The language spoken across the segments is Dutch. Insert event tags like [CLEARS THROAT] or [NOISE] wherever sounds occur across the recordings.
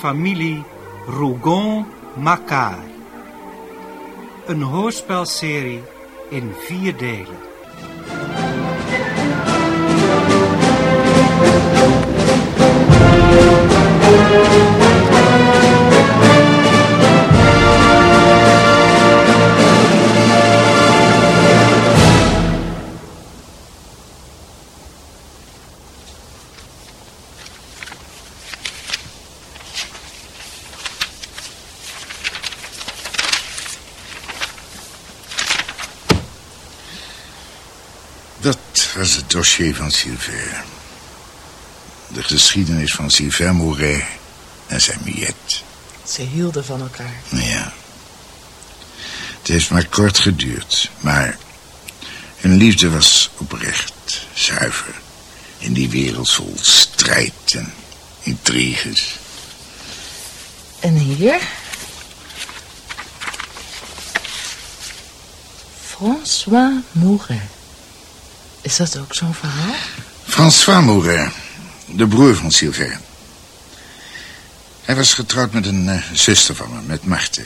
familie Rougon-Macquart. Een hoorspelserie in vier delen. Dossier van Sylvain. De geschiedenis van Sylvain Mouret en zijn Miette. Ze hielden van elkaar. Ja. Het heeft maar kort geduurd, maar hun liefde was oprecht, zuiver. In die wereld vol strijd en intriges. En hier? François Mouret. Is dat ook zo'n verhaal? François Mouret, de broer van Sylvain. Hij was getrouwd met een eh, zuster van me, met Marthe.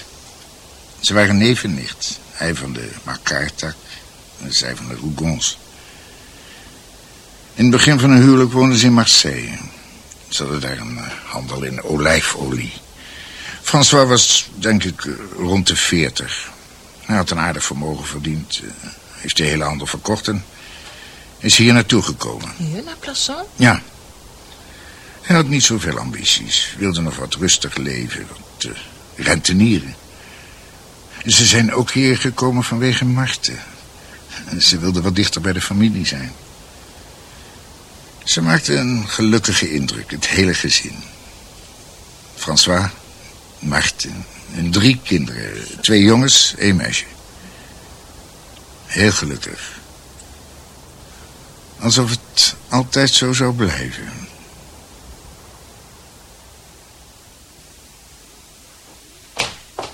Ze waren neef en nicht. Hij van de Macquart-tak en zij van de Rougons. In het begin van hun huwelijk woonden ze in Marseille. Ze hadden daar een eh, handel in olijfolie. François was, denk ik, eh, rond de veertig. Hij had een aardig vermogen verdiend. eh, heeft de hele handel verkocht en is hier naartoe gekomen. Hier, naar Plassans? Ja. Hij had niet zoveel ambities. Wilde nog wat rustig leven, wat uh, rentenieren. En ze zijn ook hier gekomen vanwege Marten. En ze wilde wat dichter bij de familie zijn. Ze maakte een gelukkige indruk, het hele gezin. François, Marten en drie kinderen. Twee jongens, één meisje. Heel gelukkig. Alsof het altijd zo zou blijven.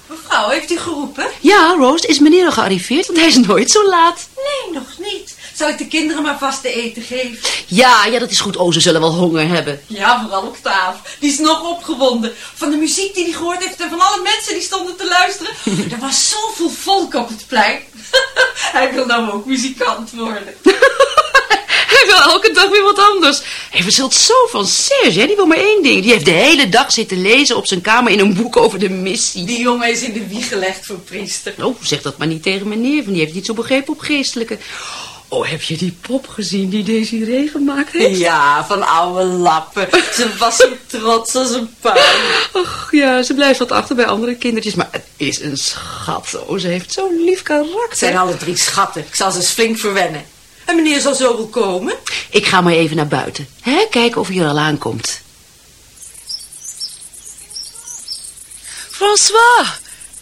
Mevrouw, heeft u geroepen? Ja, Roos, is meneer al gearriveerd? Want hij is nooit zo laat. Nee, nog niet. Zal ik de kinderen maar vast te eten geven? Ja, ja, dat is goed. Oh, ze zullen wel honger hebben. Ja, vooral Octaaf. Die is nog opgewonden. Van de muziek die hij gehoord heeft en van alle mensen die stonden te luisteren. [LAUGHS] er was zoveel volk op het plein. [LAUGHS] hij wil nou ook muzikant worden. [LAUGHS] [LAUGHS] Hij wil elke dag weer wat anders. Hij verschilt zo van Serge, hè? Die wil maar één ding. Die heeft de hele dag zitten lezen op zijn kamer in een boek over de missie. Die jongen is in de wieg gelegd voor priester. Oh, zeg dat maar niet tegen meneer, van die heeft niet zo begrepen op geestelijke. Oh, heb je die pop gezien die Desiree gemaakt heeft? Ja, van oude lappen. Ze was zo trots als een puin. Ach ja, ze blijft wat achter bij andere kindertjes, maar het is een schat. Oh, ze heeft zo'n lief karakter. Het zijn alle drie schatten. Ik zal ze eens flink verwennen. En meneer zal zo wel komen. Ik ga maar even naar buiten. Hè? Kijken of hij er al aankomt. François,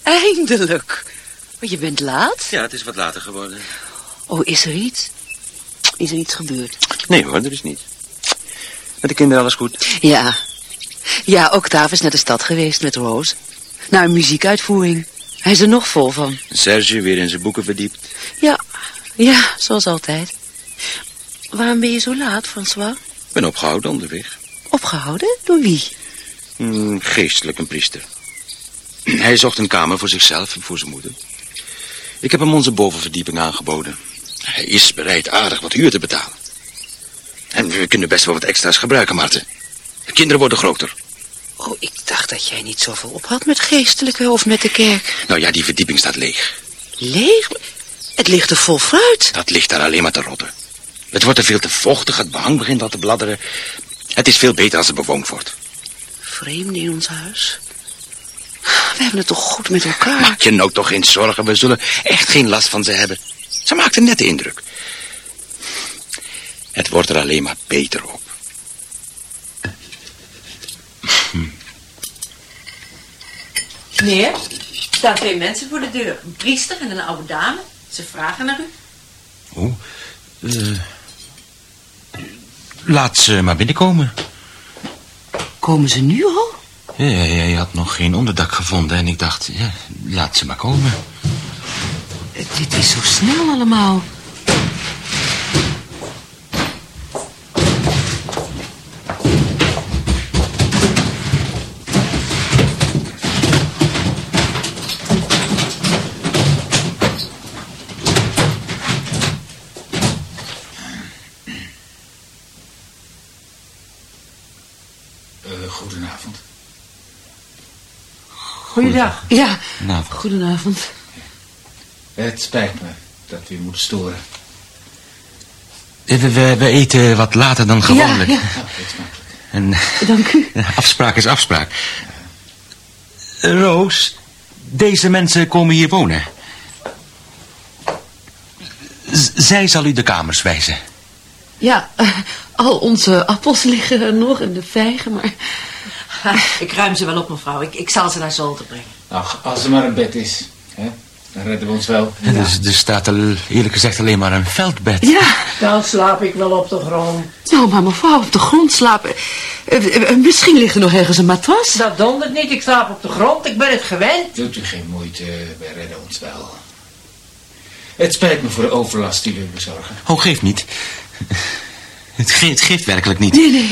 eindelijk. Maar je bent laat. Ja, het is wat later geworden. Oh, is er iets? Is er iets gebeurd? Nee hoor, er is niet. Met de kinderen alles goed? Ja. Ja, Octave is naar de stad geweest met Rose. Naar een muziekuitvoering. Hij is er nog vol van. Serge weer in zijn boeken verdiept. Ja, ja, zoals altijd. Waarom ben je zo laat, François? Ik ben opgehouden onderweg. Opgehouden? Door wie? Hmm, geestelijk een priester. [CLEARS THROAT] Hij zocht een kamer voor zichzelf en voor zijn moeder. Ik heb hem onze bovenverdieping aangeboden. Hij is bereid aardig wat huur te betalen. En we kunnen best wel wat extra's gebruiken, Marten. De kinderen worden groter. Oh, ik dacht dat jij niet zoveel op had met geestelijke of met de kerk. Nou ja, die verdieping staat leeg. Leeg? Het ligt er vol fruit. Dat ligt daar alleen maar te rotten. Het wordt er veel te vochtig, het behang begint al te bladderen. Het is veel beter als het bewoond wordt. Vreemden in ons huis. We hebben het toch goed met elkaar. Maak je nou toch geen zorgen, we zullen echt geen last van ze hebben. Ze maakt een nette indruk. Het wordt er alleen maar beter op. Meneer, er staan twee mensen voor de deur. Een priester en een oude dame. Ze vragen naar u. Oh, uh, laat ze maar binnenkomen. Komen ze nu al? Ja, jij had nog geen onderdak gevonden en ik dacht, ja, laat ze maar komen. Dit is zo snel allemaal. goedenavond. Ja, goedenavond. Het spijt me dat u moet storen. we, we, we eten wat later dan gewoonlijk. Ja, smakelijk. En Dank u. [LAUGHS] afspraak is afspraak. Roos, deze mensen komen hier wonen. Z- zij zal u de kamers wijzen. Ja, [LAUGHS] al onze appels liggen er nog en de vijgen, maar... [LAUGHS] Ik ruim ze wel op, mevrouw. Ik, ik zal ze naar zolder brengen. Ach, als er maar een bed is, hè, dan redden we ons wel. Dus er staat er eerlijk gezegd alleen maar een veldbed. Ja, Dan slaap ik wel op de grond. nou, maar mevrouw, op de grond slapen. Eh, eh, misschien ligt er nog ergens een matras. Dat dondert niet, ik slaap op de grond, ik ben het gewend. Doet u geen moeite, wij redden ons wel. Het spijt me voor de overlast die we u bezorgen. Oh, geeft niet. [LAUGHS] Het geeft, het geeft werkelijk niet. Nee, nee.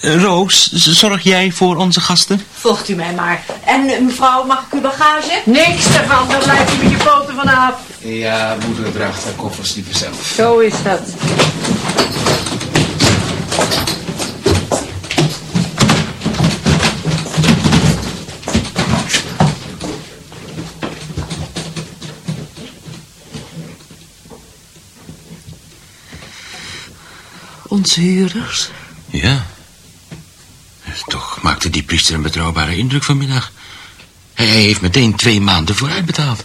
Roos, zorg jij voor onze gasten? Volgt u mij maar. En eh, mevrouw, mag ik uw bagage? Niks ervan, daar blijf je met je poten vanaf. Ja, moeder draagt haar koffers liever zelf. Zo is dat. Onze huurders. Ja. Die priester een betrouwbare indruk vanmiddag. Hij heeft meteen twee maanden vooruit betaald.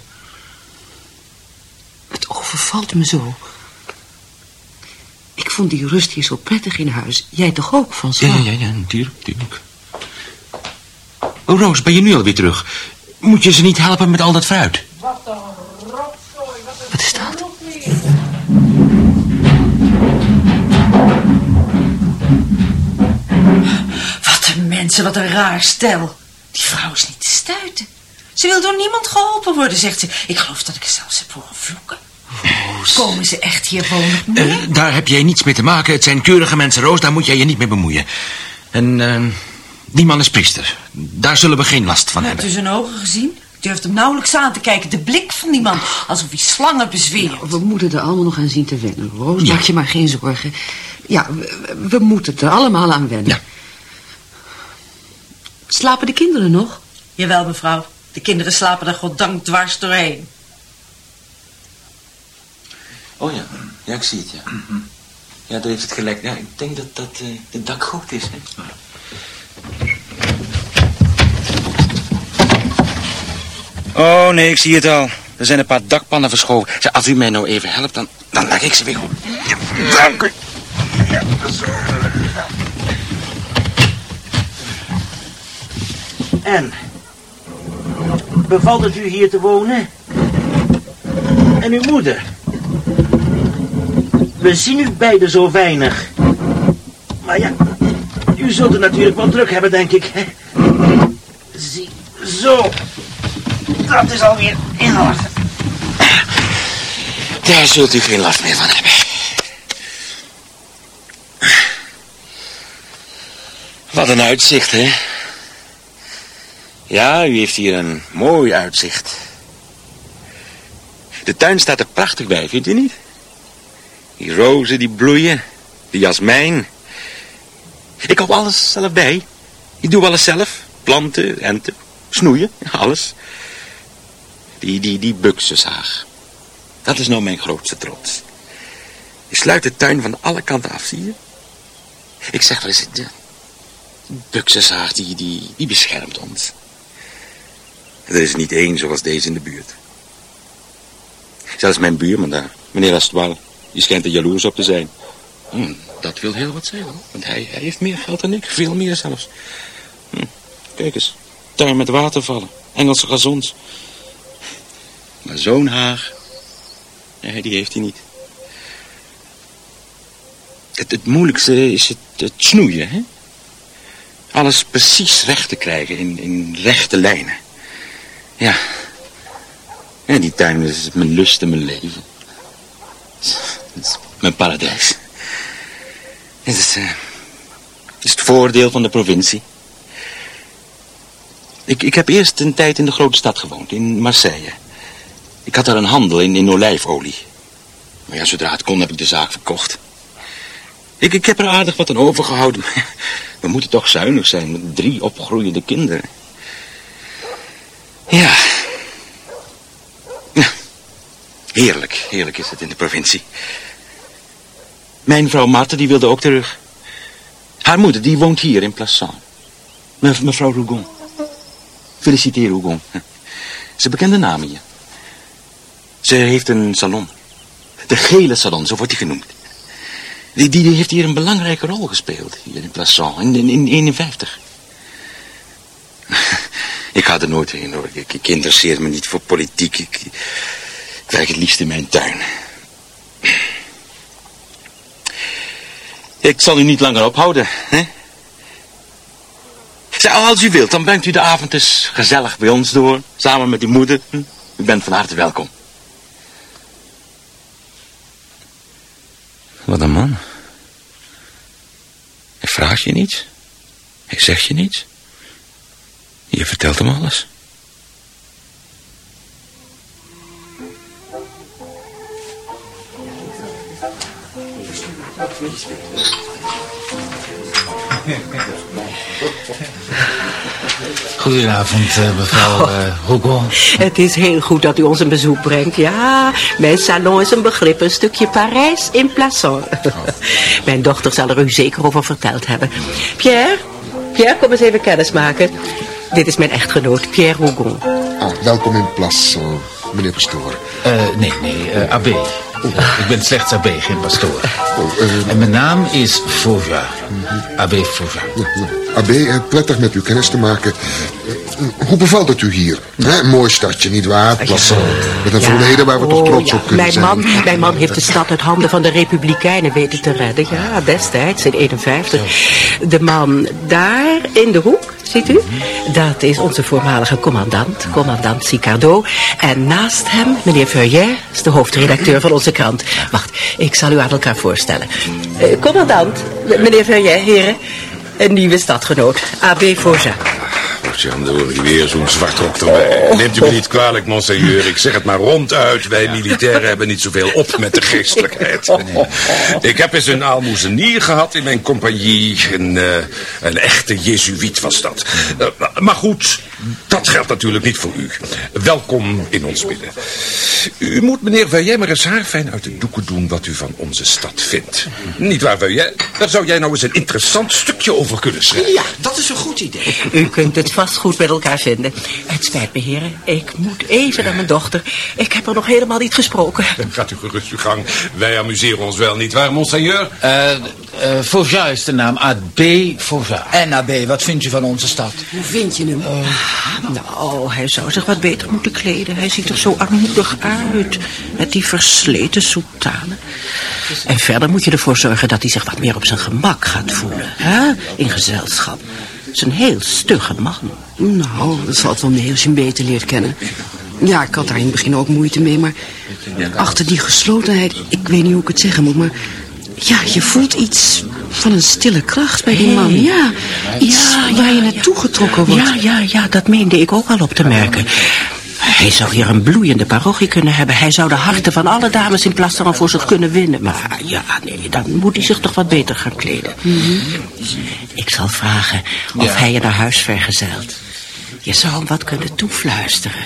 Het overvalt me zo. Ik vond die rust hier zo prettig in huis. Jij toch ook, van Ja, ja, ja, ja, natuurlijk, natuurlijk. Oh, Roos, ben je nu alweer terug? Moet je ze niet helpen met al dat fruit? Wat een rotzooi, wat een Wat is dat? Mensen, wat een raar stel. Die vrouw is niet te stuiten. Ze wil door niemand geholpen worden, zegt ze. Ik geloof dat ik er zelfs heb horen vloeken. Komen ze echt hier wonen? Nee. daar heb jij niets mee te maken. Het zijn keurige mensen, Roos. Daar moet jij je niet mee bemoeien. En eh, die man is priester. Daar zullen we geen last van Hebt u hebben. zijn ogen gezien? Ik durf hem nauwelijks aan te kijken. De blik van die man, alsof hij slangen bezweert. We moeten er allemaal nog aan zien te wennen, Roos. Ja. Maak je maar geen zorgen. Ja, we, we moeten er allemaal aan wennen. Ja. Slapen de kinderen nog? Jawel, mevrouw. De kinderen slapen er goddank dwars doorheen. Oh ja, ja, ik zie het, ja. Ja, daar heeft het gelijk. Ja, ik denk dat dat eh, de dakgoot is, hè. Oh, nee, ik zie het al. Er zijn een paar dakpannen verschoven. Zeg, als u mij nou even helpt, dan, dan leg ik ze weer goed. Ja, dank u. En? Bevalt het u hier te wonen? En uw moeder? We zien u beiden zo weinig. Maar ja, u zult het natuurlijk wel druk hebben, denk ik. Zie, zo. Dat is alweer in orde. Daar zult u geen last meer van hebben. Wat een uitzicht, hè? Ja, u heeft hier een mooi uitzicht. De tuin staat er prachtig bij, vindt u niet? Die rozen die bloeien, die jasmijn. Ik hou alles zelf bij. Ik doe alles zelf. Planten, enten, snoeien, alles. Die, die, die buksenzaag. Dat is nou mijn grootste trots. Je sluit de tuin van alle kanten af, zie je? Ik zeg wel eens, de buksenzaag die, die, die beschermt ons. Er is niet één zoals deze in de buurt. Zelfs mijn buurman daar, meneer Astwal, die schijnt er jaloers op te zijn. Hm, dat wil heel wat zeggen, hoor. want hij, hij heeft meer geld dan ik, veel meer zelfs. Hm, kijk eens, tuin met watervallen, Engelse gazons. Maar zo'n haag, nee, die heeft hij niet. Het, het moeilijkste is het, het snoeien, hè? Alles precies recht te krijgen, in, in rechte lijnen. Ja. En die tuin is mijn lust en mijn leven. Het is mijn paradijs. Het is, eh, het is het voordeel van de provincie. Ik, ik heb eerst een tijd in de grote stad gewoond, in Marseille. Ik had daar een handel in, in olijfolie. Maar ja, zodra het kon heb ik de zaak verkocht. Ik, ik heb er aardig wat aan overgehouden. [LAUGHS] We moeten toch zuinig zijn met drie opgroeiende kinderen. Ja. Ja. Heerlijk, heerlijk is het in de provincie. Mijn vrouw Marthe, die wilde ook terug. Haar moeder, die woont hier in Plassans. Me- mevrouw Rougon. Feliciteer Rougon. [LAUGHS] Ze bekende naam hier. Ze heeft een salon. De gele salon, zo wordt die genoemd. Die, die, heeft hier een belangrijke rol gespeeld, hier in Plassans, in, in, in 51. [LAUGHS] Ik ga er nooit heen hoor. Ik, ik interesseer me niet voor politiek. Ik, ik werk het liefst in mijn tuin. Ik zal u niet langer ophouden, hè? Zeg, als u wilt, dan brengt u de avond eens gezellig bij ons door, samen met uw moeder. Hm? U bent van harte welkom. Wat een man. Hij vraagt je niets. Hij zegt je niets. Je vertelt hem alles. Goedenavond, eh, mevrouw eh Rougon. Het is heel goed dat u ons een bezoek brengt. Ja, mijn salon is een begrip, een stukje Parijs in Plassans. mijn dochter zal er u zeker over verteld hebben. Pierre, Pierre, kom eens even kennis maken. Dit is mijn echtgenoot, Pierre Rougon. Ah, welkom in Plas, eh, meneer Pastoor. Eh, nee, nee, eh AB. Eh, ik ben slechts AB, geen pastoor. Oh, En mijn naam is Fauja. AB Fauja. AB, eh, prettig met u kennis te maken. Hoe bevalt het u hier? Een mooi stadje, nietwaar? Eh, met een verleden waar we toch Oh, trots ja. op kunnen mijn zijn. Man, mijn man heeft de stad uit handen van de Republikeinen weten te redden. Ja, destijds, in 51. De man daar in de hoek, ziet u? Dat is onze voormalige commandant, commandant Sicardo. En naast hem, meneer Feuillet, is de hoofdredacteur van onze krant. Wacht, ik zal u aan elkaar voorstellen. Eh, commandant, meneer Feuillet, heren. Een nieuwe stadgenoot, AB Forja. Jan, dan hoor ik weer zo'n zwartrok erbij. Neemt u me niet kwalijk, monseigneur. Ik zeg het maar ronduit. Wij militairen hebben niet zoveel op met de geestelijkheid. Ik heb eens een aalmoezenier gehad in mijn compagnie. Een, eh, een echte jezuïet was dat. Eh, maar goed, dat geldt natuurlijk niet voor u. Welkom in ons midden. U moet meneer Veuillet maar eens haarfijn uit de doeken doen wat u van onze stad vindt. Niet waar, Veuillet? Daar zou jij nou eens een interessant stukje over kunnen schrijven. Ja, dat is een goed idee. U kunt het vast goed met elkaar vinden. Het spijt me, heren. Ik moet even naar mijn dochter. Ik heb er nog helemaal niet gesproken. Gaat u gerust uw gang. Wij amuseren ons wel, niet waar, monseigneur? Eh eh, Fauja is de naam. AB Fauja. En AB, wat vindt u van onze stad? Hoe vind je hem? Nou, hij zou zich wat beter moeten kleden. Hij ziet er zo armoedig uit. Met die versleten soutanen. En verder moet je ervoor zorgen dat hij zich wat meer op zijn gemak gaat voelen. Hè? In gezelschap. Het is een heel stugge man. Nou, dat valt wel mee als je hem beter leert kennen. Ja, ik had daar begin ook moeite mee, maar achter die geslotenheid, ik weet niet hoe ik het zeggen moet, maar ja, je voelt iets van een stille kracht bij die man. Ja, iets waar je naartoe getrokken wordt. Ja, ja, ja, dat meende ik ook al op te merken. Hij zou hier een bloeiende parochie kunnen hebben. Hij zou de harten van alle dames in Plasterran voor zich kunnen winnen. Maar ja, nee, dan moet hij zich toch wat beter gaan kleden. Ik zal vragen of Ja. hij je naar huis vergezelt. Je zou hem wat kunnen toefluisteren.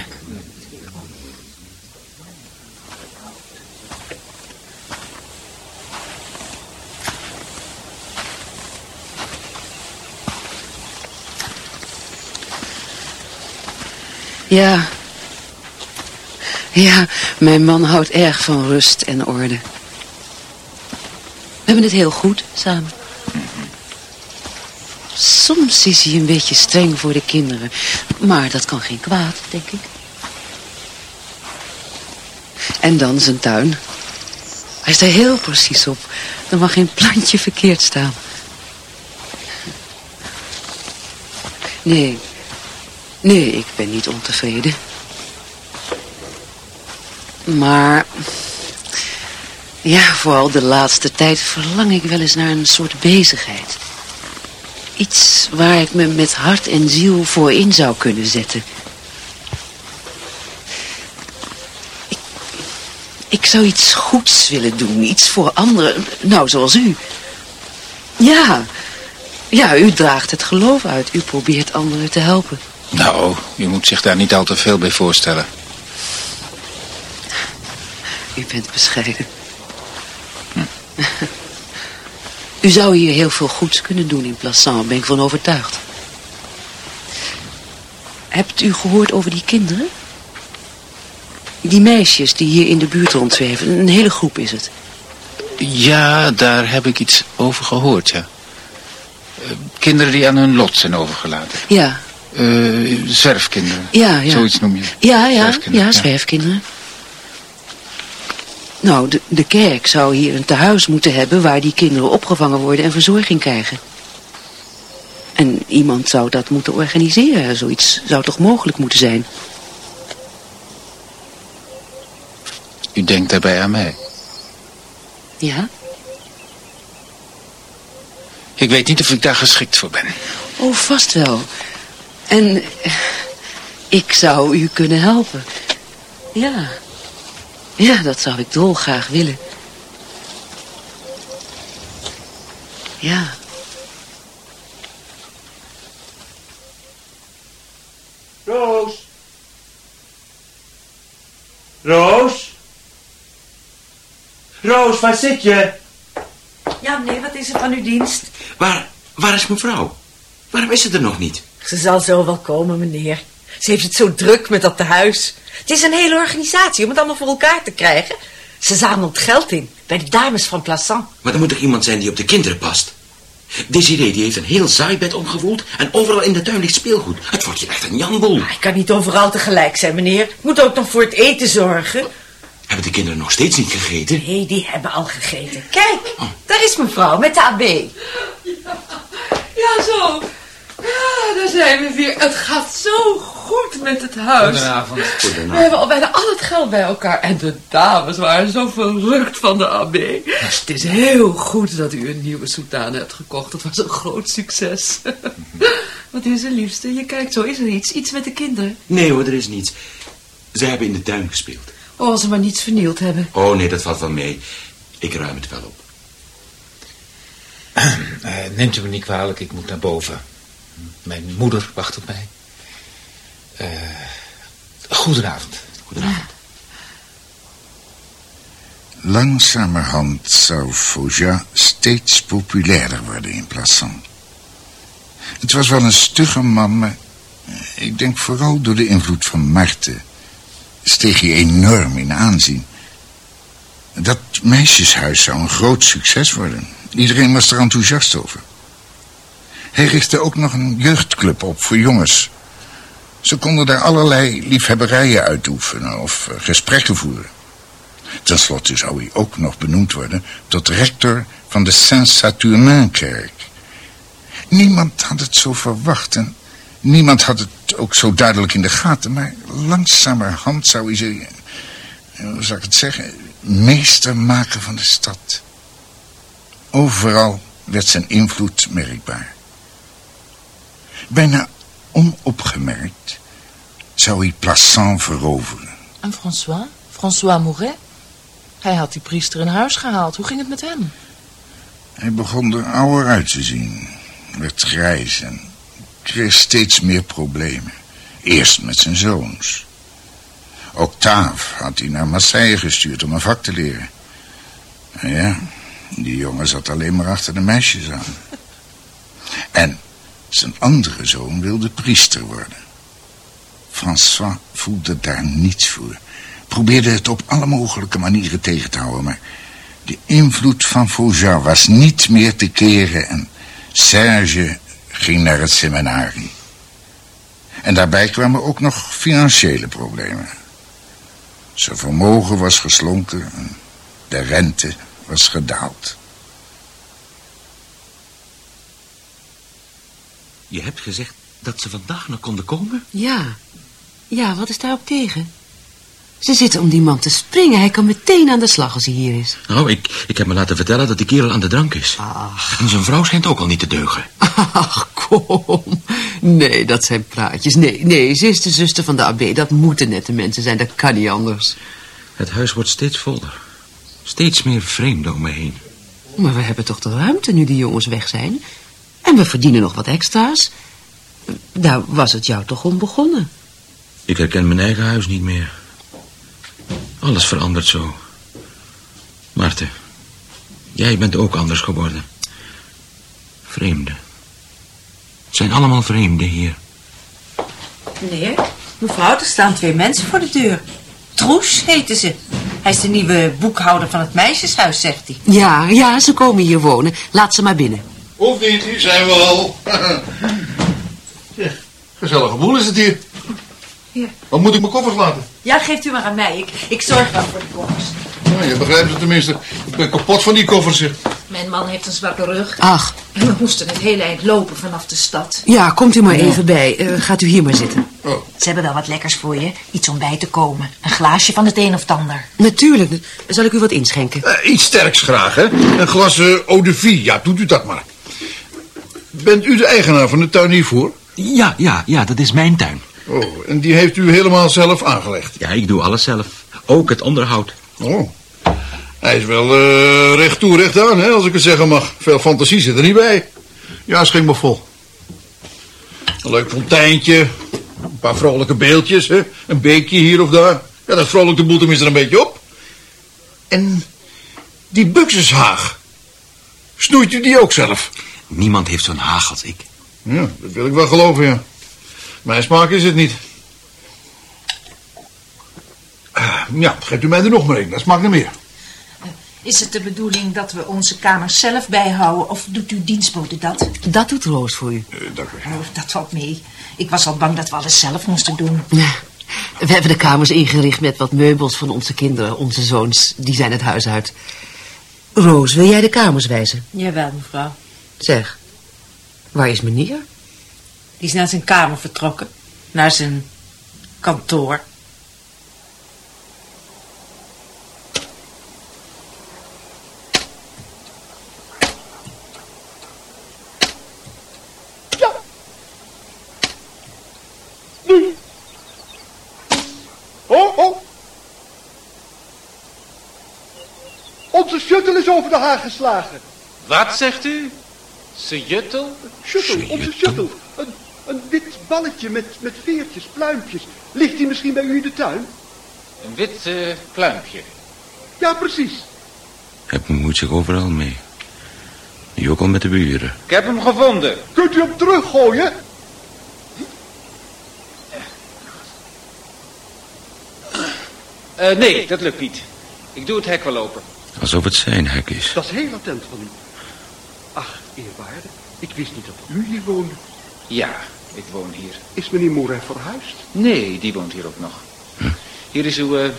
Ja. Ja, mijn man houdt erg van rust en orde. We hebben het heel goed samen. Soms is hij een beetje streng voor de kinderen. Maar dat kan geen kwaad, denk ik. En dan zijn tuin. Hij is heel precies op. Er mag geen plantje verkeerd staan. Nee. Nee, ik ben niet ontevreden. Maar... Ja, vooral de laatste tijd verlang ik wel eens naar een soort bezigheid. Iets waar ik me met hart en ziel voor in zou kunnen zetten. Ik, ik zou iets goeds willen doen, iets voor anderen. Nou, zoals u. Ja, ja, u draagt het geloof uit. U probeert anderen te helpen. Nou, u moet zich daar niet al te veel bij voorstellen. U bent bescheiden. [LAUGHS] U zou hier heel veel goeds kunnen doen in Plassans, ben ik van overtuigd. Hebt u gehoord over die kinderen? Die meisjes die hier in de buurt rondzweven. Een hele groep is het. Ja, daar heb ik iets over gehoord, ja. Eh, kinderen die aan hun lot zijn overgelaten. Ja, Eh, zwerfkinderen. ja, ja. Zoiets noem je. Ja, ja, Zwerfkinderen, ja. zwerfkinderen. Nou, de, de kerk zou hier een tehuis moeten hebben... waar die kinderen opgevangen worden en verzorging krijgen. En iemand zou dat moeten organiseren. Zoiets zou toch mogelijk moeten zijn? U denkt daarbij aan mij. Ja? Ik weet niet of ik daar geschikt voor ben. Oh, vast wel. En ik zou u kunnen helpen. Ja. Ja, dat zou ik dolgraag willen. Ja. Roos. Roos. Roos, waar zit je? Ja, meneer, wat is er van uw dienst? Waar, waar is mevrouw? Waarom is ze er nog niet? Ze zal zo wel komen, meneer. Ze heeft het zo druk met dat tehuis. Het is een hele organisatie om het allemaal voor elkaar te krijgen. Ze zamelt geld in bij de dames van Plassans. Maar er moet toch iemand zijn die op de kinderen past? Desiree die heeft een heel zaaibed omgewoeld en overal in de tuin ligt speelgoed. Het wordt hier echt een janboel. Ik kan niet overal tegelijk zijn, meneer. Ik moet ook nog voor het eten zorgen. Hebben de kinderen nog steeds niet gegeten? Nee, die hebben al gegeten. Kijk, daar is mevrouw met de AB. Ja, zo. Ja, daar zijn we weer. Het gaat zo goed met het huis. Goedenavond. We hebben al bijna al het geld bij elkaar. En de dames waren zo verrukt van de AB. Het is heel goed dat u een nieuwe soutane hebt gekocht. Dat was een groot succes. [LAUGHS] Wat is er, liefste? Je kijkt zo. Is er iets? Iets met de kinderen? Nee hoor, er is niets. Ze hebben in de tuin gespeeld. Oh, als ze maar niets vernield hebben. Oh nee, dat valt wel mee. Ik ruim het wel op. [CLEARS THROAT] Eh, neemt u me niet kwalijk, ik moet naar boven. Mijn moeder wacht op mij. Eh, goedenavond. Goedenavond. Langzamerhand zou Faujas steeds populairder worden in Plassans. Het was wel een stugge man, maar eh, ik denk vooral door de invloed van Marten steeg hij enorm in aanzien. Dat meisjeshuis zou een groot succes worden. Iedereen was er enthousiast over. Hij richtte ook nog een jeugdclub op voor jongens. Ze konden daar allerlei liefhebberijen uitoefenen of eh, gesprekken voeren. Ten slotte zou hij ook nog benoemd worden tot rector van de Saint-Saturnin-kerk. Niemand had het zo verwacht en niemand had het ook zo duidelijk in de gaten, maar langzamerhand zou hij ze, eh, hoe zou ik het zeggen, meester maken van de stad. Overal werd zijn invloed merkbaar. Bijna onopgemerkt zou hij Plassans veroveren. En François? François Mouret? Hij had die priester in huis gehaald. Hoe ging het met hem? Hij begon er ouder uit te zien, werd grijs en kreeg steeds meer problemen. Eerst met zijn zoons. Octave had hij naar Marseille gestuurd om een vak te leren. En ja, die jongen zat alleen maar achter de meisjes aan. [LAUGHS] En zijn andere zoon wilde priester worden. François voelde daar niets voor. Probeerde het op alle mogelijke manieren tegen te houden, maar de invloed van Faujas was niet meer te keren en Serge ging naar het seminarie. En daarbij kwamen ook nog financiële problemen. Zijn vermogen was geslonken en de rente was gedaald. Je hebt gezegd dat ze vandaag nog konden komen? Ja. Ja, wat is daarop tegen? Ze zitten om die man te springen. Hij kan meteen aan de slag als hij hier is. Nou, ik, ik heb me laten vertellen dat die kerel aan de drank is. En zijn vrouw schijnt ook al niet te deugen. Ach, kom. Nee, dat zijn praatjes. Nee, nee, ze is de zuster van de AB. Dat moeten nette mensen zijn. Dat kan niet anders. Het huis wordt steeds voller. Steeds meer vreemden om me heen. Maar we hebben toch de ruimte nu die jongens weg zijn? En we verdienen nog wat extra's. Daar was het jou toch om begonnen? Ik herken mijn eigen huis niet meer. Alles verandert zo. Marten, jij bent ook anders geworden. Vreemden. Het zijn allemaal vreemden hier. Meneer, mevrouw, er staan twee mensen voor de deur. Troes heten ze. Hij is de nieuwe boekhouder van het meisjeshuis, zegt hij. Ja, ja, ze komen hier wonen. Laat ze maar binnen. Of niet, hier zijn we al. [LAUGHS] ja, gezellige boel is het hier. Ja. Wat moet ik mijn koffers laten? Ja, geeft u maar aan mij. Ik, ik zorg wel voor de koffers. Ja, je begrijpt het tenminste. Ik ben kapot van die koffers, zeg. Mijn man heeft een zwakke rug. Ach, En we moesten het hele eind lopen vanaf de stad. ja, komt u maar even bij. Eh, gaat u hier maar zitten. Ze hebben wel wat lekkers voor je. Iets om bij te komen. Een glaasje van het een of het ander. Natuurlijk. Zal ik u wat inschenken? Eh, iets sterks graag, hè? Een glas eh, eau de vie. Ja, doet u dat maar. Bent u de eigenaar van de tuin hiervoor? Ja, ja, ja, dat is mijn tuin. Oh, en die heeft u helemaal zelf aangelegd? Ja, ik doe alles zelf. Ook het onderhoud. Oh. Hij is wel eh, recht toe, recht aan, hè, als ik het zeggen mag. Veel fantasie zit er niet bij. Ja, schenk maar vol. Een leuk fonteintje. Een paar vrolijke beeldjes, hè. Een beekje hier of daar. Ja, dat vrolijkt de boel tenminste een beetje op. En die buxushaag. Snoeit u die ook zelf? Niemand heeft zo'n haag als ik. Ja, dat wil ik wel geloven, ja. Mijn smaak is het niet. Ah, Ja, geeft u mij er nog maar één. Dat smaakt naar meer. Is het de bedoeling dat we onze kamers zelf bijhouden of doet uw dienstbode dat? Dat doet Roos voor u. dank u. Oh, dat valt mee. Ik was al bang dat we alles zelf moesten doen. Ja. We hebben de kamers ingericht met wat meubels van onze kinderen, onze zoons. Die zijn het huis uit. Roos, wil jij de kamers wijzen? Jawel, mevrouw. Zeg, waar is meneer? Die is naar zijn kamer vertrokken. Naar zijn kantoor. Oh, oh. Onze shuttle is over de haag geslagen. Wat zegt u? Sejuttel? Shuttle, onze shuttle. Een, een wit balletje met, met veertjes, pluimpjes. Ligt die misschien bij u in de tuin? Een wit eh, pluimpje. Ja, precies. Hij bemoeit zich overal mee. Nu ook al met de buren. Ik heb hem gevonden. Kunt u hem teruggooien? Eh, nee, dat lukt niet. Ik doe het hek wel open. Alsof het zijn hek is. Dat is heel attent van u. Ach, eerwaarde, ik wist niet dat u hier woonde. Ja, ik woon hier. Is meneer Moret verhuisd? Nee, die woont hier ook nog. Hier is uw, eh, eh,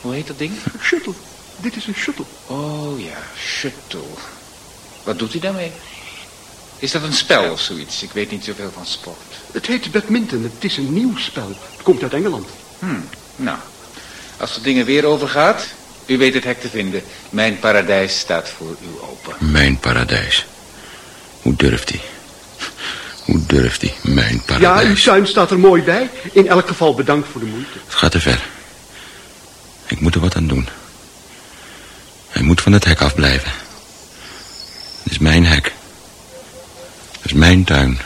hoe heet dat ding? Shuttle. Dit is een shuttle. Oh ja, shuttle. Wat doet hij daarmee? Is dat een spel of zoiets? Ik weet niet zoveel van sport. Het heet badminton. Het is een nieuw spel. Het komt uit Engeland. Hm, nou. Als de dingen weer overgaat, u weet het hek te vinden. Mijn paradijs staat voor u open. Mijn paradijs. Hoe durft hij? Hoe durft hij? Mijn Ja, paradijs. uw tuin staat er mooi bij. In elk geval bedankt voor de moeite. Het gaat te ver. Ik moet er wat aan doen. Hij moet van het hek afblijven. Het is mijn hek. Het is mijn tuin.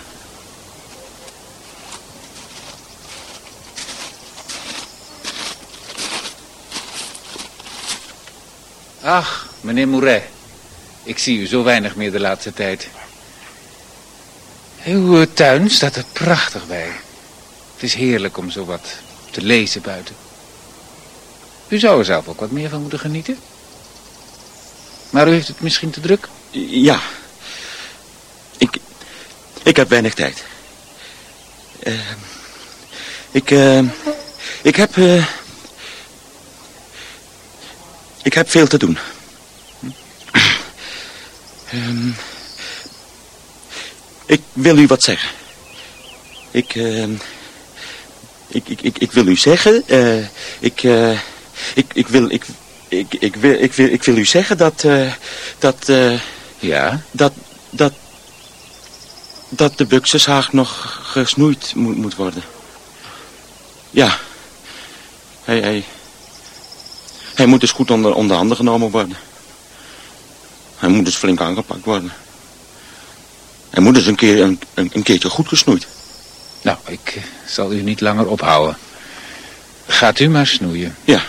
Ach, meneer Mouret. Ik zie u zo weinig meer de laatste tijd. Uw eh, tuin staat er prachtig bij. Het is heerlijk om zo wat te lezen buiten. U zou er zelf ook wat meer van moeten genieten. Maar u heeft het misschien te druk? Ja. Ik, ik heb weinig tijd. Eh, ik, eh, ik heb, ik heb veel te doen. Ehm, ik wil u wat zeggen. Ik, ehm, ik, ik, ik, ik wil u zeggen, eh, ik, eh, ik, ik wil, ik, ik, ik, wil, ik, wil, ik wil u zeggen dat, eh, dat, ja, dat, dat, dat de buxushaag nog gesnoeid moet, moet worden. Ja, hij, hij, hij moet dus goed onder, onder handen genomen worden. Hij moet dus flink aangepakt worden. Hij moet dus een, keer, een, een, een keertje goed gesnoeid. Nou, ik eh, zal u niet langer ophouden. Gaat u maar snoeien. Ja.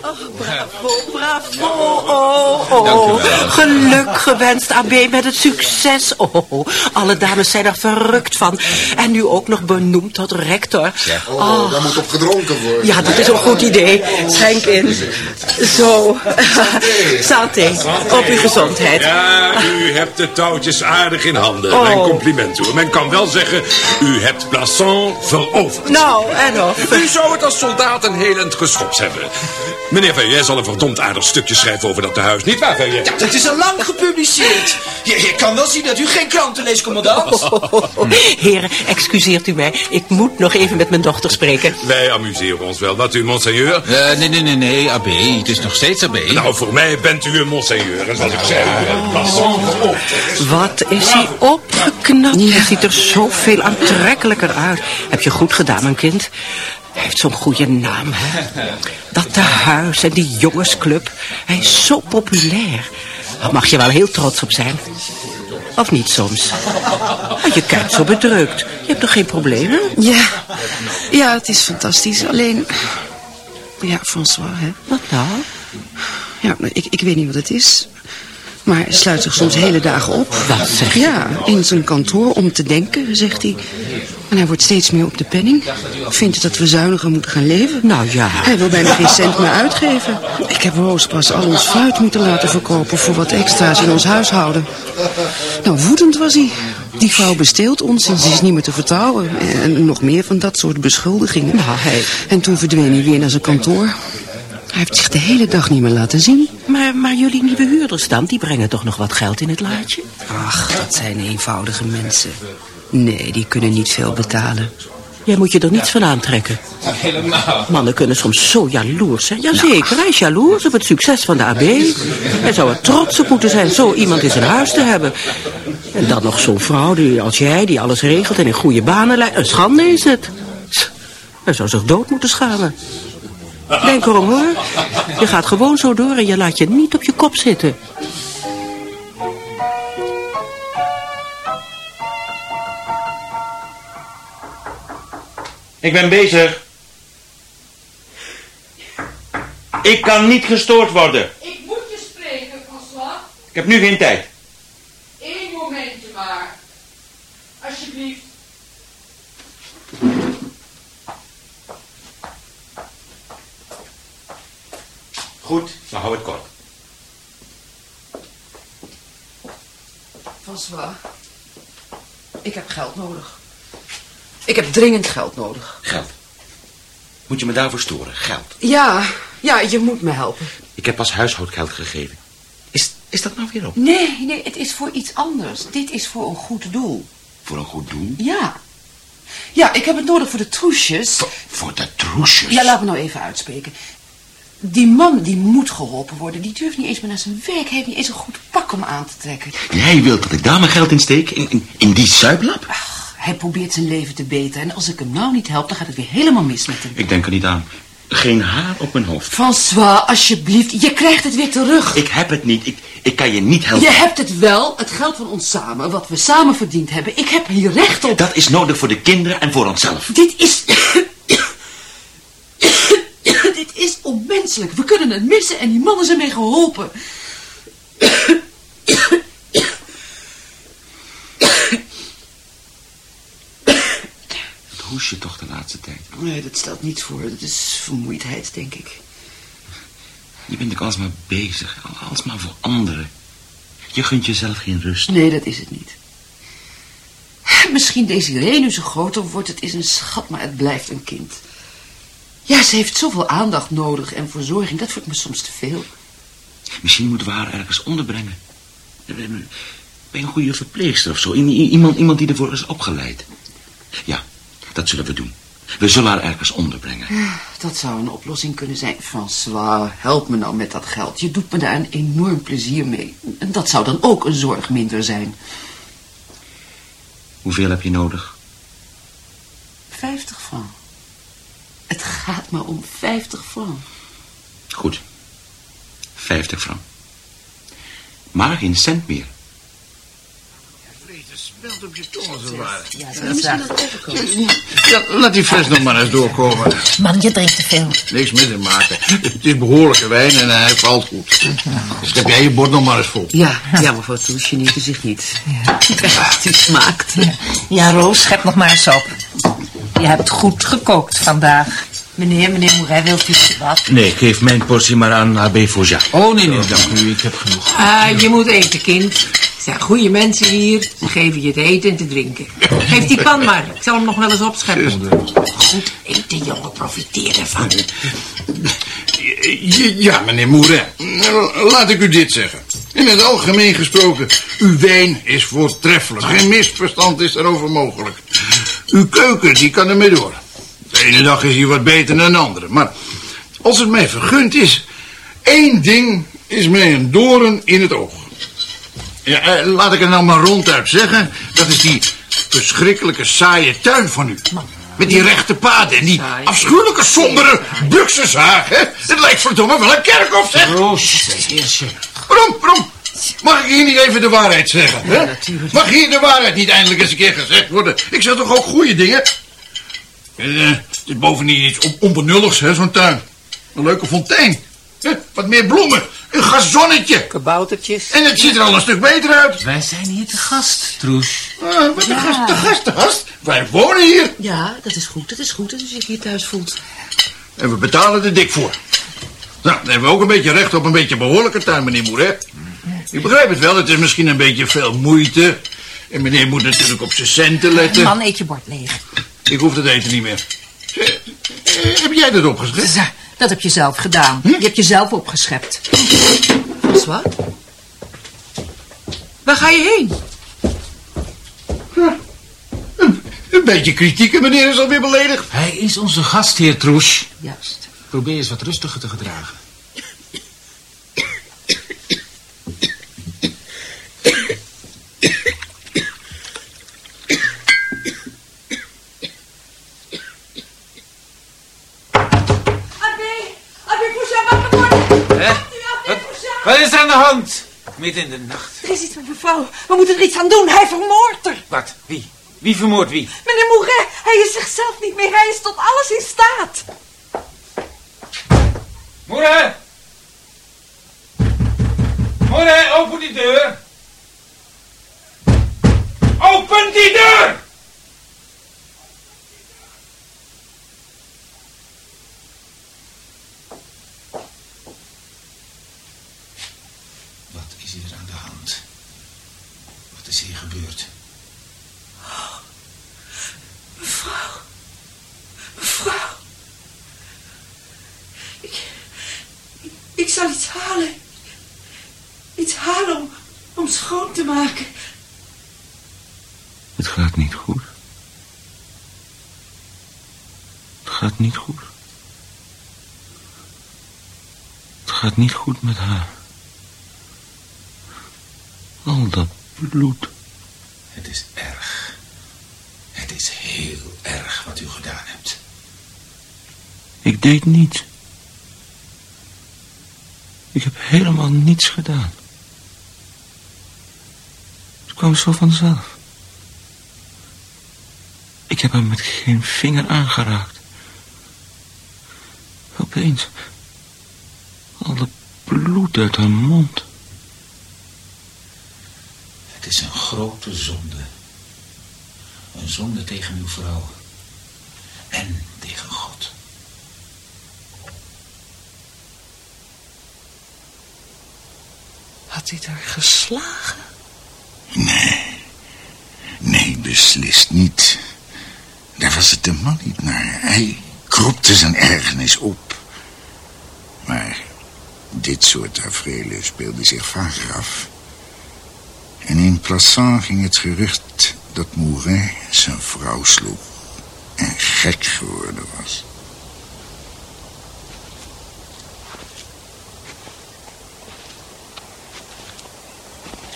Bravo, bravo. Oh, oh. Geluk gewenst, AB, met het succes. Oh, alle dames zijn er verrukt van. En nu ook nog benoemd tot rector. Oh, daar moet op gedronken worden. Ja, dat is een goed idee. Schenk in. Zo. Santé. Op uw gezondheid. Ja, u hebt de touwtjes aardig in handen. Oh. Mijn compliment hoor. Men kan wel zeggen, u hebt Plassans veroverd. Nou, en of? U zou het als soldaat een helend geschopt hebben. Meneer Veillet zal een verdomd aardig stukje schrijven over dat tehuis. Niet waar, Veillet? Ja, dat is al lang gepubliceerd. Je, je kan wel zien dat u geen kranten leest, commandant. Heren, excuseert u mij. Ik moet nog even met mijn dochter spreken. Wij amuseren ons wel. Wat u, monseigneur? Eh, nee, nee, nee, nee, AB. Het is nog steeds AB. Nou, voor mij bent u een monseigneur. En zoals ik zei, u. Wat is hij opgeknapt. Hij ziet er zoveel aantrekkelijker uit. Heb je goed gedaan, mijn kind. Hij heeft zo'n goede naam, hè. Dat tehuis en die jongensclub. Hij is zo populair. Daar mag je wel heel trots op zijn. Of niet soms? Je kijkt zo bedrukt. Je hebt toch geen problemen? Ja, ja, het is fantastisch. Alleen, ja, François, hè. Wat nou? Ja, ik, ik weet niet wat het is. Maar hij sluit zich soms hele dagen op. Wat zeg je? Ja, in zijn kantoor om te denken, zegt hij. En hij wordt steeds meer op de penning. Vindt dat we zuiniger moeten gaan leven. Nou ja. Hij wil bijna geen cent meer uitgeven. Ik heb Roos pas al ons fruit moeten laten verkopen voor wat extra's in ons huishouden. Nou, woedend was hij. Die vrouw besteelt ons en ze is niet meer te vertrouwen. En nog meer van dat soort beschuldigingen. Nou. En toen verdween hij weer naar zijn kantoor. Hij heeft zich de hele dag niet meer laten zien. Maar, maar jullie nieuwe huurders dan, die brengen toch nog wat geld in het laadje? Ach, dat zijn eenvoudige mensen. Nee, die kunnen niet veel betalen. Jij moet je er niets van aantrekken. Helemaal. Mannen kunnen soms zo jaloers zijn. Jazeker, hij is jaloers op het succes van de AB. Hij zou er trots op moeten zijn zo iemand in zijn huis te hebben. En dan nog zo'n vrouw die, als jij, die alles regelt en in goede banen leidt. Een schande is het. Hij zou zich dood moeten schamen. Denk erom hoor. Je gaat gewoon zo door en je laat je niet op je kop zitten. Ik ben bezig. Ik kan niet gestoord worden. Ik moet je spreken, François. Ik heb nu geen tijd. Eén momentje maar. Alsjeblieft. Goed, dan hou het kort. François, ik heb geld nodig. Ik heb dringend geld nodig. Geld. Moet je me daarvoor storen? Geld. Ja, ja, je moet me helpen. Ik heb pas huishoudgeld gegeven. Is, is dat nou weer op? Nee, nee, het is voor iets anders. Dit is voor een goed doel. Voor een goed doel? Ja. Ja, ik heb het nodig voor de troesjes. Voor de troesjes? Ja, laat me nou even uitspreken. Die man die moet geholpen worden. Die durft niet eens meer naar zijn werk. Hij heeft niet eens een goed pak om aan te trekken. Jij wilt dat ik daar mijn geld in steek? In, in, in die zuiplap? Hij probeert zijn leven te beteren. En als ik hem nou niet help, dan gaat het weer helemaal mis met hem. Ik denk er niet aan. Geen haar op mijn hoofd. François, alsjeblieft. Je krijgt het weer terug. Ik heb het niet. Ik, ik kan je niet helpen. Je hebt het wel. Het geld van ons samen. Wat we samen verdiend hebben. Ik heb hier recht op. Dat is nodig voor de kinderen en voor onszelf. Dit is... Onmenselijk. We kunnen het missen en die mannen zijn mee geholpen. [COUGHS] Het hoest je toch de laatste tijd. Nee, dat stelt niets voor. Dat is vermoeidheid, denk ik. Je bent ook alsmaar bezig. al- Alsmaar voor anderen. Je gunt jezelf geen rust. Nee, dat is het niet. Misschien Desiree nu zo groter wordt. Het is een schat, maar het blijft een kind. Ja, ze heeft zoveel aandacht nodig en verzorging. Dat wordt me soms te veel. Misschien moeten we haar ergens onderbrengen. Bij een goede verpleegster of zo. Iemand, iemand die ervoor is opgeleid. Ja, dat zullen we doen. We zullen haar ergens onderbrengen. Dat zou een oplossing kunnen zijn. François, help me nou met dat geld. Je doet me daar een enorm plezier mee. En dat zou dan ook een zorg minder zijn. Hoeveel heb je nodig? 50 francs. Het gaat maar om 50 francs. Goed. 50 frank. Maar geen cent meer. Op je tong als het ware. Ja, dat is waar. Ja, laat die fles nog maar eens doorkomen. Man, je drinkt te veel. Niks in maken. Het is behoorlijke wijn en hij valt goed. Dus heb jij je bord nog maar eens vol. Ja, ja, mevrouw Toes, je neemt zich niet. Het smaakt. Ja, Roos, schep nog maar eens op. Je hebt goed gekookt vandaag. Meneer, meneer Mouret, wilt u wat? Nee, geef mijn portie maar aan AB Fouja. Oh, nee, nee, dank u. Ik heb genoeg. Ah, je moet eten, kind. Zijn goede mensen hier. Ze geven je te eten en te drinken. Geef die pan maar. Ik zal hem nog wel eens opscheppen. Goed eten, jongen. Profiteer ervan. Ja, meneer Mouret. Laat ik u dit zeggen. In het algemeen gesproken, uw wijn is voortreffelijk. Geen misverstand is daarover mogelijk. Uw keuken, die kan ermee door. De ene dag is hij wat beter dan de andere. Maar als het mij vergund is, één ding is mij een doorn in het oog. Ja, eh, laat ik het nou maar ronduit zeggen. Dat is die verschrikkelijke saaie tuin van u. Met die rechte paden en die afschuwelijke sombere hè? Het lijkt verdomme wel een kerkhof, zeg. Roos, Waarom, waarom? Mag ik hier niet even de waarheid zeggen? Hè? Mag hier de waarheid niet eindelijk eens een keer gezegd worden? Ik zeg toch ook goede dingen? Eh, het is bovendien iets on- onbenulligs, hè, zo'n tuin. Een leuke fontein. Wat meer bloemen. Een gazonnetje. Kaboutertjes. En het ziet er al een stuk beter uit. Wij zijn hier te gast, Troes. Ah, wat een gast, de gast, de gast. Wij wonen hier. Ja, dat is goed. Dat is goed dat u zich hier thuis voelt. En we betalen er dik voor. Nou, dan hebben we ook een beetje recht op een beetje behoorlijke tuin, meneer Mouret. Ik begrijp het wel, het is misschien een beetje veel moeite. En meneer moet natuurlijk op zijn centen letten. Man, eet je bord leeg. Ik hoef het eten niet meer. Eh, eh, Heb jij dat opgeschreven? Dat heb je zelf gedaan. Je hebt jezelf opgeschept. François? Waar ga je heen? Een beetje kritiek en meneer is alweer beledigd. Hij is onze gastheer, Troes. Juist. Probeer eens wat rustiger te gedragen. Wat, is er aan de hand? Midden in de nacht. Er is iets met mevrouw. We moeten er iets aan doen. Hij vermoordt er. Wat? Wie? Wie vermoordt wie? Meneer Mouret, hij is zichzelf niet meer. Hij is tot alles in staat. Moeder! Moeder, open die deur! Open die deur! Wat is hier aan de hand? Wat is hier gebeurd? Mevrouw. Mevrouw. Ik, ik, ik zal iets halen. Iets halen om, om schoon te maken. Het gaat niet goed. Het gaat niet goed. Het gaat niet goed met haar. Al dat bloed. Het is erg. Het is heel erg wat u gedaan hebt. Ik deed niets. Ik heb helemaal niets gedaan. Het kwam zo vanzelf. Ik heb hem met geen vinger aangeraakt. Opeens. Al dat bloed uit haar mond. Het is een grote zonde. Een zonde tegen uw vrouw. En tegen God. Had hij haar geslagen? Nee. Nee, beslist niet. Daar was het de man niet naar. Hij kropte zijn ergernis op. Dit soort tafereelen speelde zich vaker af. En in Plassans ging het gerucht dat Mouret zijn vrouw sloeg en gek geworden was.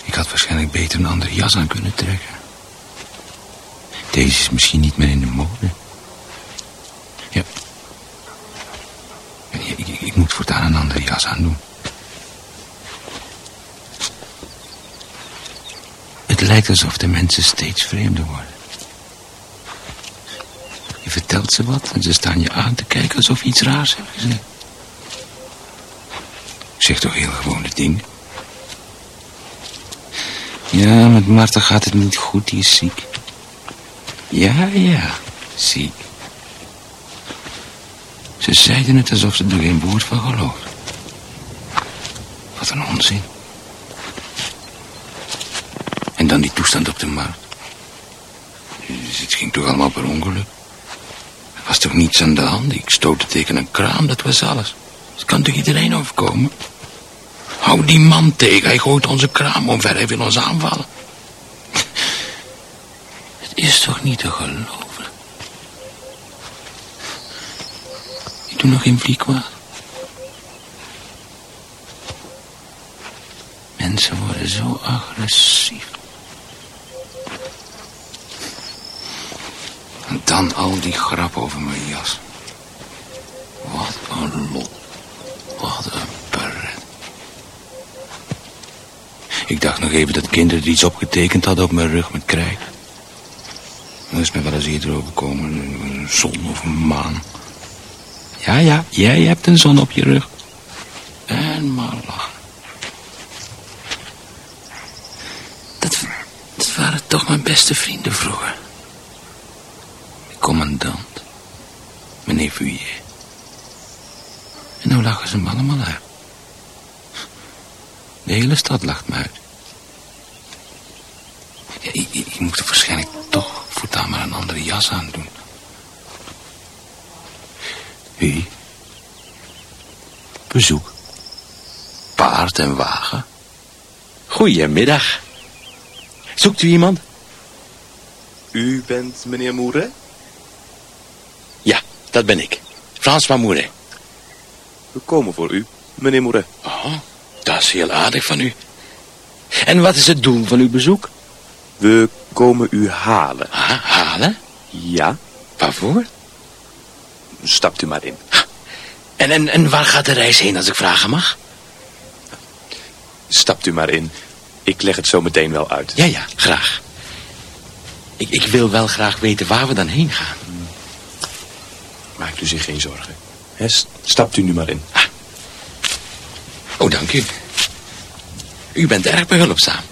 Ik had waarschijnlijk beter een andere jas aan kunnen trekken. Deze is misschien niet meer in de mode. Ja. Ik moet voortaan een andere jas aan doen. Het lijkt alsof de mensen steeds vreemder worden. Je vertelt ze wat en ze staan je aan te kijken alsof je iets raars hebt gezegd. Ik zeg toch heel gewone dingen. Ja, met Marta gaat het niet goed, die is ziek. Ja, ja, ziek. Ze zeiden het alsof ze er geen woord van geloofden. Wat een onzin. En dan die toestand op de markt. Dus het ging toch allemaal per ongeluk. Er was toch niets aan de hand? Ik stootte tegen een kraan, dat was alles. Dat kan toch iedereen overkomen? Hou die man tegen, hij gooit onze kraam omver, hij wil ons aanvallen. [LAUGHS] Het is toch niet te geloven? Doe nog geen vlieg kwaad. Mensen worden zo agressief. En dan al die grap over mijn jas. Wat een lot. Wat een pret. Ik dacht nog even dat kinderen er iets opgetekend hadden op mijn rug met krijt. Dat is me wel eens eerder overkomen. Een zon of een maan. Ja, ja, jij hebt een zon op je rug. En maar lachen. Dat, dat waren toch mijn beste vrienden vroeger. De commandant. Meneer Vuillet. En nou lachen ze me allemaal uit. De hele stad lacht me uit. Ja, ik, ik, ik moet er waarschijnlijk toch voortaan maar een andere jas aan doen. Wie? Bezoek. Paard en wagen. Goedemiddag. Zoekt u iemand? U bent meneer Mouret? Ja, dat ben ik. François Mouret. We komen voor u, meneer Mouret. Oh, dat is heel aardig van u. En wat is het doel van uw bezoek? We komen u halen. Ha, halen? Ja. Waarvoor? Stapt u maar in. En, en, en waar gaat de reis heen als ik vragen mag? Stapt u maar in. Ik leg het zo meteen wel uit. Ja, ja, graag. Ik, ik wil wel graag weten waar we dan heen gaan. Maakt u zich geen zorgen. He, stapt u nu maar in. Ah. Oh, dank u. U bent erg behulpzaam.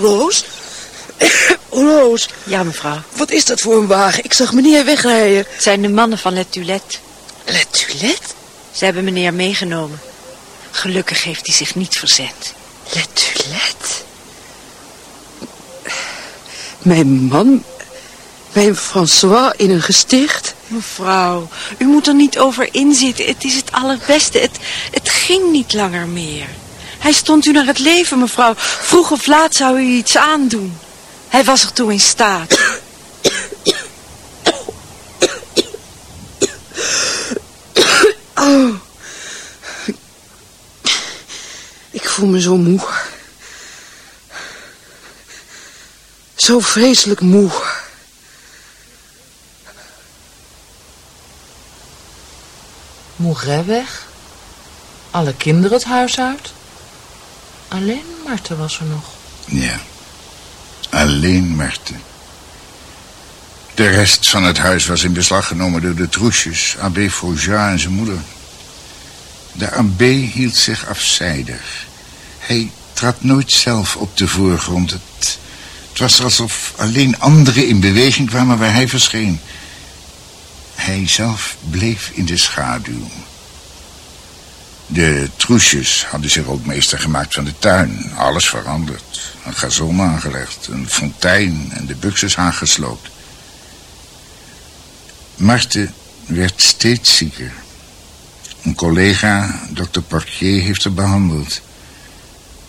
Roos? [COUGHS] Roos? Ja, mevrouw. Wat is dat voor een wagen? Ik zag meneer wegrijden. Het zijn de mannen van Letulet. Letulet? Ze hebben meneer meegenomen. Gelukkig heeft hij zich niet verzet. Letulet? Mijn man, mijn François in een gesticht? Mevrouw, u moet er niet over inzitten. Het is het allerbeste. Het, het ging niet langer meer. Hij stond u naar het leven, mevrouw. Vroeg of laat zou u iets aandoen. Hij was er toe in staat. Oh. Ik voel me zo moe. Zo vreselijk moe. Mouret weg. Alle kinderen het huis uit. Alleen Marten was er nog. Ja, alleen Marten. De rest van het huis was in beslag genomen door de troesjes, abbé Faujas en zijn moeder. De abbé hield zich afzijdig. Hij trad nooit zelf op de voorgrond. Het, het was alsof alleen anderen in beweging kwamen waar hij verscheen. Hij zelf bleef in de schaduw. De troesjes hadden zich ook meester gemaakt van de tuin. Alles veranderd. Een gazon aangelegd, een fontein en de buxus aangesloopt. Marten werd steeds zieker. Een collega, dokter Portier, heeft haar behandeld.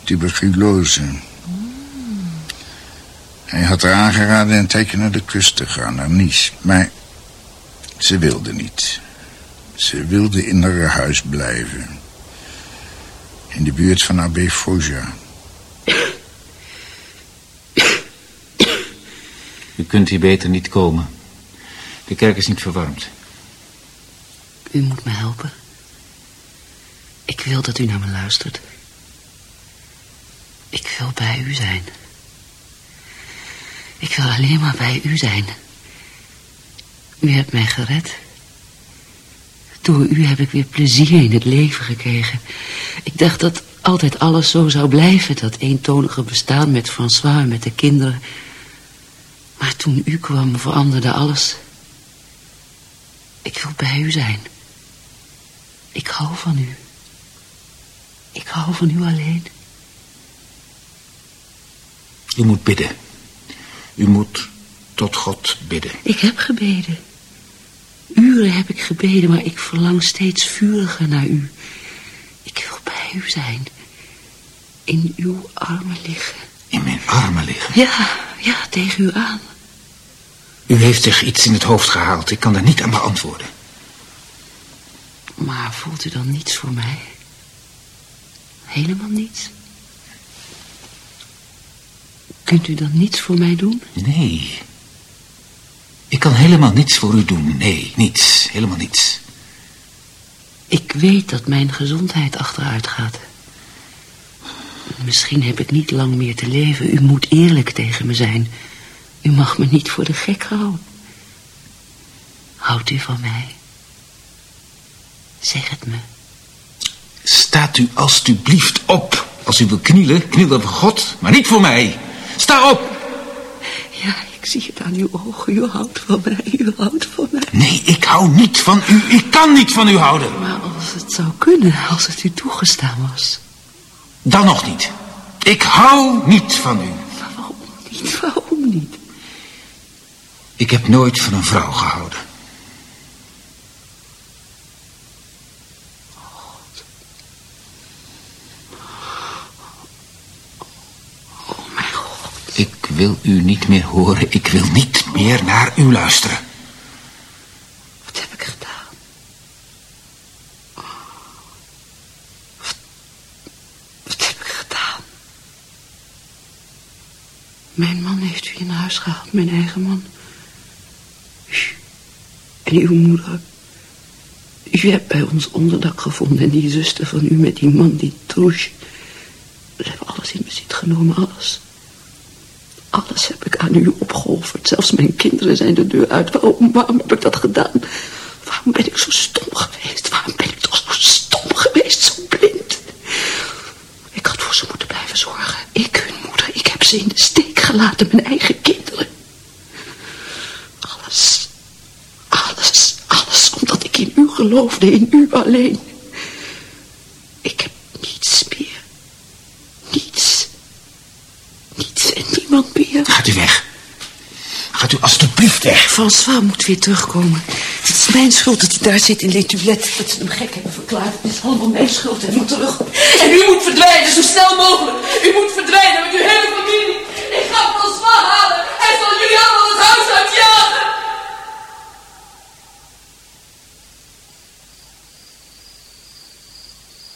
Tuberculose. Hij had haar aangeraden een tijdje naar de kust te gaan, naar Nice. Maar ze wilde niet. Ze wilde in haar huis blijven. In de buurt van abbé Faujas. U kunt hier beter niet komen. De kerk is niet verwarmd. U moet me helpen. Ik wil dat u naar me luistert. Ik wil bij u zijn. Ik wil alleen maar bij u zijn. U hebt mij gered. Door u heb ik weer plezier in het leven gekregen. Ik dacht dat altijd alles zo zou blijven, dat eentonige bestaan met François en met de kinderen. Maar toen u kwam, veranderde alles. Ik wil bij u zijn. Ik hou van u. Ik hou van u alleen. U moet bidden. U moet tot God bidden. Ik heb gebeden. Uren heb ik gebeden, maar ik verlang steeds vuriger naar u. Ik wil bij u zijn. In uw armen liggen. In mijn armen liggen? Ja, ja, tegen u aan. U heeft zich iets in het hoofd gehaald. Ik kan daar niet aan beantwoorden. Maar voelt u dan niets voor mij? Helemaal niets? Kunt u dan niets voor mij doen? Nee. Ik kan helemaal niets voor u doen. Nee, niets. Helemaal niets. Ik weet dat mijn gezondheid achteruit gaat. Misschien heb ik niet lang meer te leven. U moet eerlijk tegen me zijn. U mag me niet voor de gek houden. Houdt u van mij? Zeg het me. Staat u alstublieft op. Als u wil knielen, kniel dan voor God, maar niet voor mij. Sta op! Ja, ik zie het aan uw ogen. U houdt van mij, u houdt van mij. Nee, ik hou niet van u. Ik kan niet van u houden. Maar als het zou kunnen, als het u toegestaan was. Dan nog niet. Ik hou niet van u. Waarom niet? Waarom niet? Ik heb nooit van een vrouw gehouden. Ik wil u niet meer horen. Ik wil niet meer naar u luisteren. Wat heb ik gedaan? Wat, heb ik gedaan? Mijn man heeft u in huis gehaald, mijn eigen man. En uw moeder. U hebt bij ons onderdak gevonden en die zuster van u met die man, die Trouche. We hebben alles in bezit genomen, alles. Alles heb ik aan u opgeofferd. Zelfs mijn kinderen zijn de deur uit. Waarom, waarom heb ik dat gedaan? Waarom ben ik zo stom geweest? Waarom ben ik toch zo stom geweest, zo blind? Ik had voor ze moeten blijven zorgen. Ik, hun moeder, ik heb ze in de steek gelaten, mijn eigen kinderen. Alles, alles, alles, omdat ik in u geloofde, in u alleen. Ik heb niets meer. Niets. En niemand meer. Gaat u weg. Gaat u alstublieft weg. François moet weer terugkomen. Het is mijn schuld dat hij daar zit in Letulet. Dat ze hem gek hebben verklaard. Het is allemaal mijn schuld. Hij moet terug. En u moet verdwijnen, zo snel mogelijk. U moet verdwijnen met uw hele familie. Ik ga François halen. Hij zal jullie allemaal het huis uitjagen.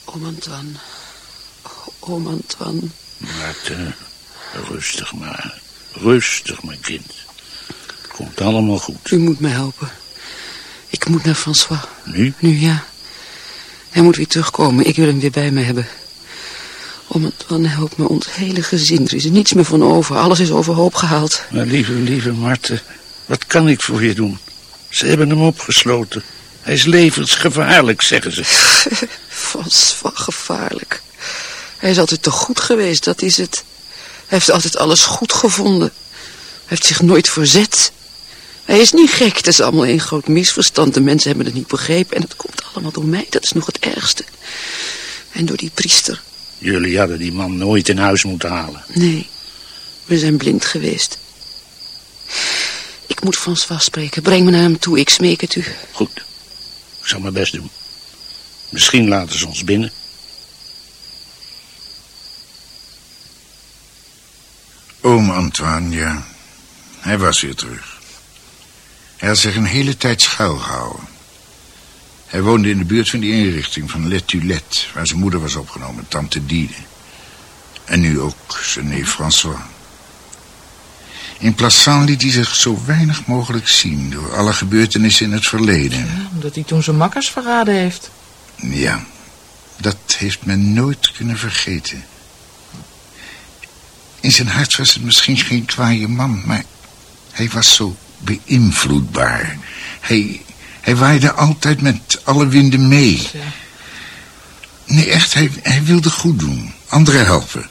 Oom Antoine. Oom Antoine. Marten, rustig maar. Rustig, mijn kind. Komt allemaal goed. U moet me helpen. Ik moet naar François. Nu? Nu, ja. Hij moet weer terugkomen. Ik wil hem weer bij me hebben. Oom Antoine helpt me ons hele gezin. Er is er niets meer van over. Alles is overhoop gehaald. Maar lieve, lieve Marten, wat kan ik voor je doen? Ze hebben hem opgesloten. Hij is levensgevaarlijk, zeggen ze. [LAUGHS] François, gevaarlijk. Hij is altijd te goed geweest, dat is het. Hij heeft altijd alles goed gevonden. Hij heeft zich nooit verzet. Hij is niet gek, het is allemaal een groot misverstand. De mensen hebben het niet begrepen en het komt allemaal door mij. Dat is nog het ergste. En door die priester. Jullie hadden die man nooit in huis moeten halen. Nee, we zijn blind geweest. Ik moet François spreken. Breng me naar hem toe, ik smeek het u. Goed, ik zal mijn best doen. Misschien laten ze ons binnen. Oom Antoine, ja. Hij was weer terug. Hij had zich een hele tijd schuilgehouden. Hij woonde in de buurt van die inrichting van Letulet... waar zijn moeder was opgenomen, tante Diede. En nu ook zijn neef François. In Plassans liet hij zich zo weinig mogelijk zien... door alle gebeurtenissen in het verleden. Ja, omdat hij toen zijn makkers verraden heeft. Ja, dat heeft men nooit kunnen vergeten. In zijn hart was het misschien geen kwaaie man, maar hij was zo beïnvloedbaar. Hij, hij waaide altijd met alle winden mee. Nee, echt, hij, hij wilde goed doen. Anderen helpen.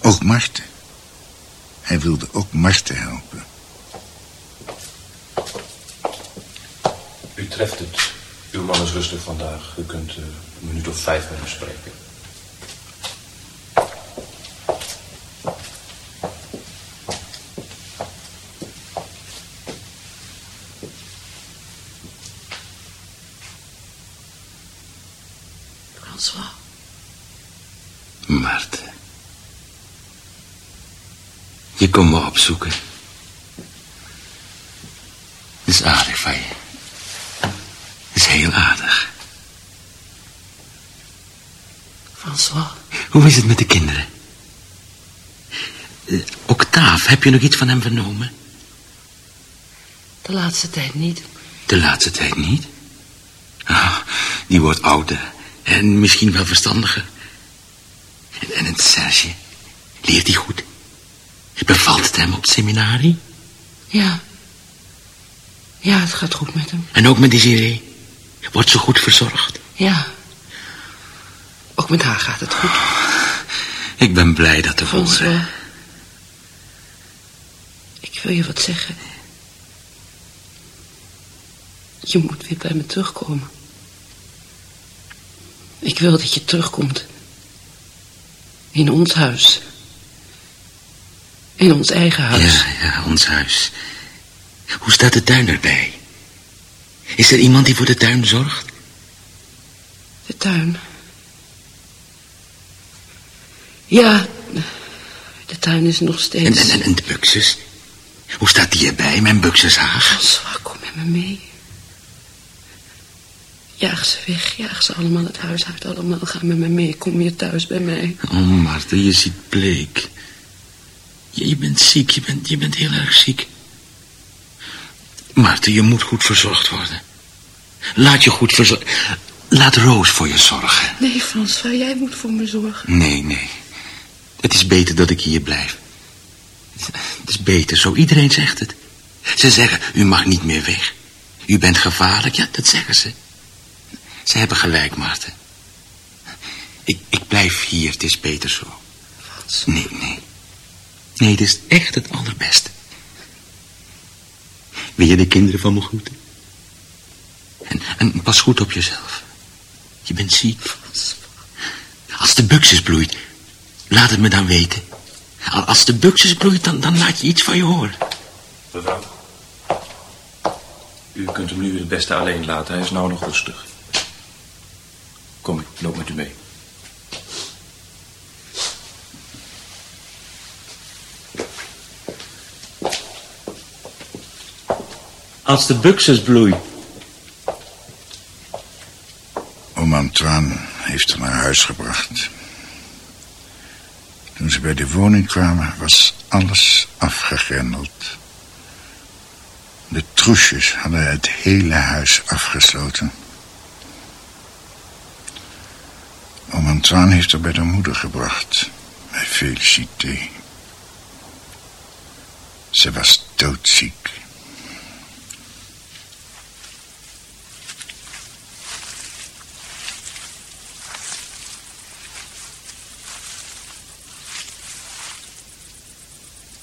Ook Marten. Hij wilde ook Marten helpen. U treft het. Uw man is rustig vandaag. U kunt eh, een minuut of vijf met hem spreken. François. Marten. Je komt me opzoeken. Dat is aardig van je. Dat is heel aardig. François. Hoe is het met de kinderen? Eh, Octaaf, heb je nog iets van hem vernomen? De laatste tijd niet. De laatste tijd niet? Ah, die wordt ouder. En misschien wel verstandiger. En, en het Serge, leert hij goed? Bevalt het hem op het seminarie? Ja. Ja, het gaat goed met hem. En ook met Desiree? Wordt ze goed verzorgd? Ja. Ook met haar gaat het goed. Ik ben blij dat te horen. Ik wil je wat zeggen. Je moet weer bij me terugkomen. Ik wil dat je terugkomt. In ons huis. In ons eigen huis. Ja, ja, ons huis. Hoe staat de tuin erbij? Is er iemand die voor de tuin zorgt? De tuin. Ja, de tuin is nog steeds... en, en, en de buxus? Hoe staat die erbij, mijn buxushaag? François, kom met me mee. Jaag ze weg, jaag ze allemaal het huis uit. Allemaal, ga met me mee, kom weer thuis bij mij. Oh, Martha, je ziet bleek. Je, je bent ziek, je bent, je bent heel erg ziek. Martha, je moet goed verzorgd worden. Laat je goed verzorgen. Laat Roos voor je zorgen. Nee, François, jij moet voor me zorgen. Nee, nee. Het is beter dat ik hier blijf. Het is beter, zo iedereen zegt het. Ze zeggen, u mag niet meer weg. U bent gevaarlijk, ja, dat zeggen ze. Ze hebben gelijk, Maarten. Ik, ik blijf hier, het is beter zo. Nee, nee. Nee, het is echt het allerbeste. Wil je de kinderen van me groeten? En, pas goed op jezelf. Je bent ziek. Als de buxus bloeit, laat het me dan weten. Al- Als de buxus bloeit, dan, dan laat je iets van je horen. Mevrouw. U kunt hem nu het beste alleen laten. Hij is nou nog rustig. Kom, ik loop met u mee. Als de buxus bloeit. Oom Antoine heeft haar naar huis gebracht. Toen ze bij de woning kwamen, was alles afgegrendeld. De troesjes hadden het hele huis afgesloten. Oom Antoine heeft haar bij de moeder gebracht, bij Felicité. Ze was doodziek.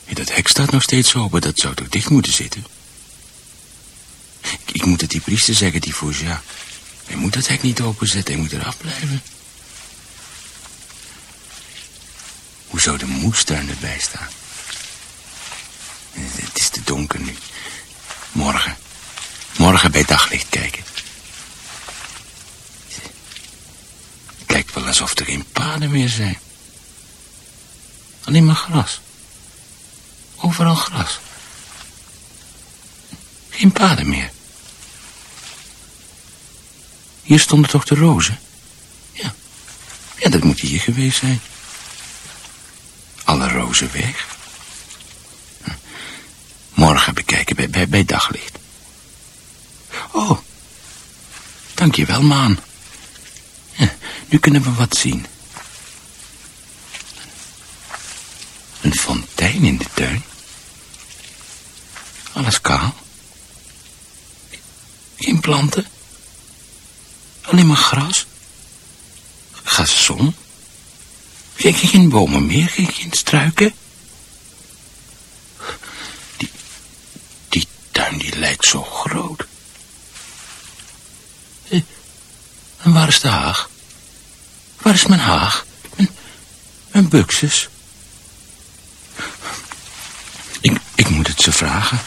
Hé, Dat hek staat nog steeds open, dat zou toch dicht moeten zitten? Ik, moet het die priester zeggen, die Fouja. Hij moet dat hek niet openzetten, hij moet eraf blijven. Hoe zou de moestuin erbij staan? Het is te donker nu. Morgen. Morgen bij daglicht kijken. Het lijkt wel alsof er geen paden meer zijn. Alleen maar gras. Overal gras. Geen paden meer. Hier stonden toch de rozen? Ja. Ja, dat moet hier geweest zijn. Alle rozen weg. Hm. Morgen bekijken bij, bij, bij daglicht. Oh, dankjewel, maan. Nu kunnen we wat zien. Een fontein in de tuin. Alles kaal. Geen planten. Alleen maar gras. Gazon. Geen, geen bomen meer, geen, geen struiken. Die, die tuin die lijkt zo groot. En waar is de haag? Waar is mijn haag? Mijn, mijn buxus? Ik, ik moet het vragen.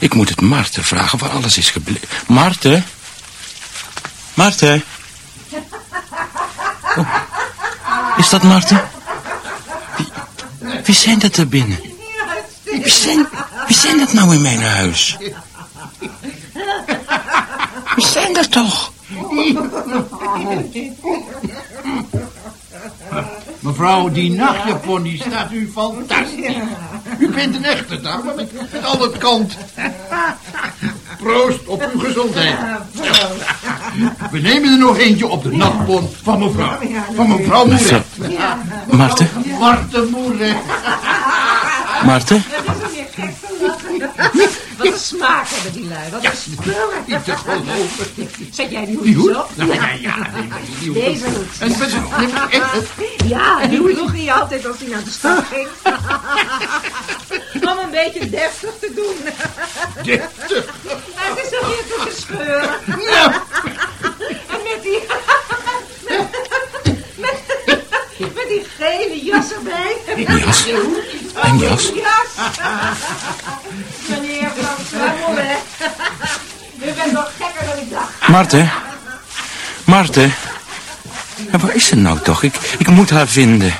Ik moet het Marten vragen waar alles is gebleven. Marten? Marten? Oh, is dat Marten? Wie, wie zijn dat er binnen? Wie zijn, wie zijn dat nou in mijn huis? Wie zijn dat toch? Mevrouw, die nachtjapon die staat u fantastisch. U bent een echte dame met, met al het kant. Proost op uw gezondheid. We nemen er nog eentje op de nachtpon van mevrouw. Van mevrouw Moeret. Marten? Marten Moeret. Marten? Wat een smaak hebben die lui. Wat een spullen. Niet te geloven. Zet jij die hoedjes hoed? op? Ja, ja, ja. nee, maar die hoed. Deze hoed. En echt het- Ja, die droeg hij altijd als hij naar de stad [LAUGHS] ging. [LAUGHS] Om een beetje deftig te doen. Deftig? [LAUGHS] Het is toch hier te scheuren. Nou. En met die... Met, die gele jas erbij. Een jas? Een jas? jas. Meneer Van Slummel, U bent nog gekker dan ik dacht. Marten? Marten? Ja, waar is ze nou toch? Ik, ik moet haar vinden.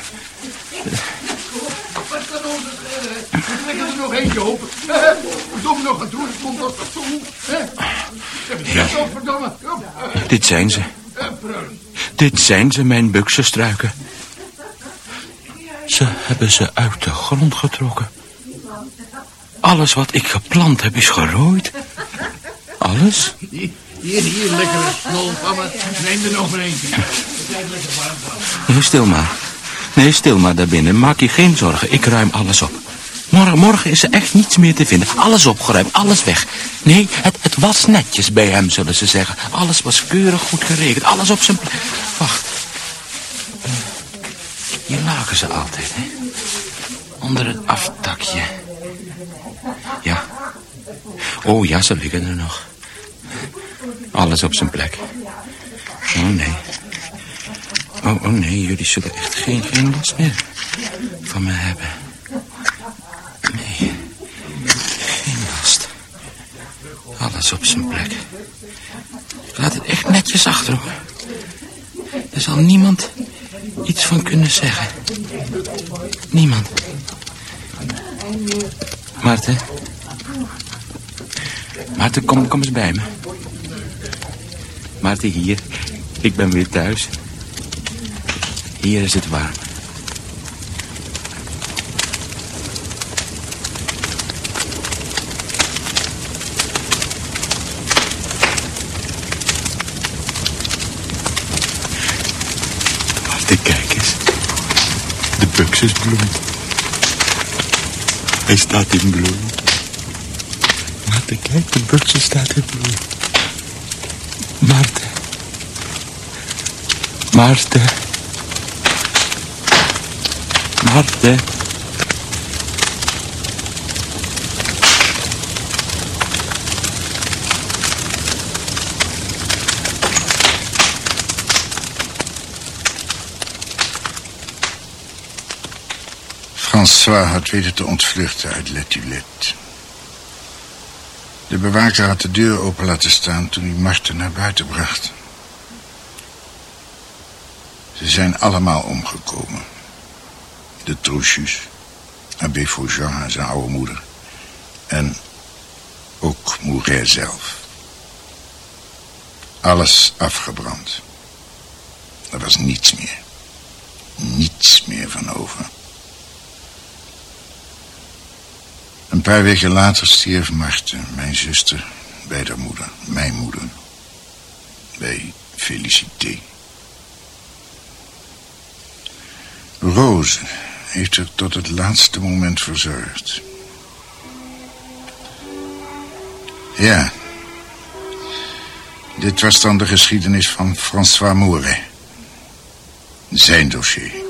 Trekken er nog eentje open. Nog aan toe. Het komt toch toe. hè? Ja. Dit zijn ze. Dit zijn ze, mijn buksenstruiken. Ze hebben ze uit de grond getrokken. Alles wat ik geplant heb is gerooid. Alles? Hier, hier, lekkere snol van me. Neem er nog maar eentje. Nee, stil maar. Nee, stil maar daarbinnen. Maak je geen zorgen. Ik ruim alles op. Morgen, morgen is er echt niets meer te vinden. Alles opgeruimd, alles weg. Nee, het, het was netjes bij hem, zullen ze zeggen. Alles was keurig goed geregeld. Alles op zijn. Wacht. Hier lagen ze altijd, hè? Onder het aftakje. Ja. Oh ja, ze liggen er nog. Alles op zijn plek. Oh nee. Oh, oh nee, jullie zullen echt geen, geen last meer van me hebben. Nee, geen last. Alles op zijn plek. Laat het echt netjes achter, hoor. Er zal niemand iets van kunnen zeggen. Niemand. Maarten. Maarten, kom, kom eens bij me. Maarten, hier. Ik ben weer thuis. Hier is het warm. Maarten, kijk eens. De buxus bloemt. Hij staat in bloei. Maarten, kijk, de buxus staat in bloei. Maarten. Maarten. Maarten. François had weten te ontvluchten uit Letulette. De bewaker had de deur open laten staan toen hij Marten naar buiten bracht. Ze zijn allemaal omgekomen. De Trouchus, abbé Faujean en zijn oude moeder. En ook Mouret zelf. Alles afgebrand. Er was niets meer. Niets meer van over. Een paar weken later stierf Marten, mijn zuster, bij haar moeder, mijn moeder. Bij Felicité. Rose heeft er tot het laatste moment verzorgd. Ja. Dit was dan de geschiedenis van François Mouret. Zijn dossier.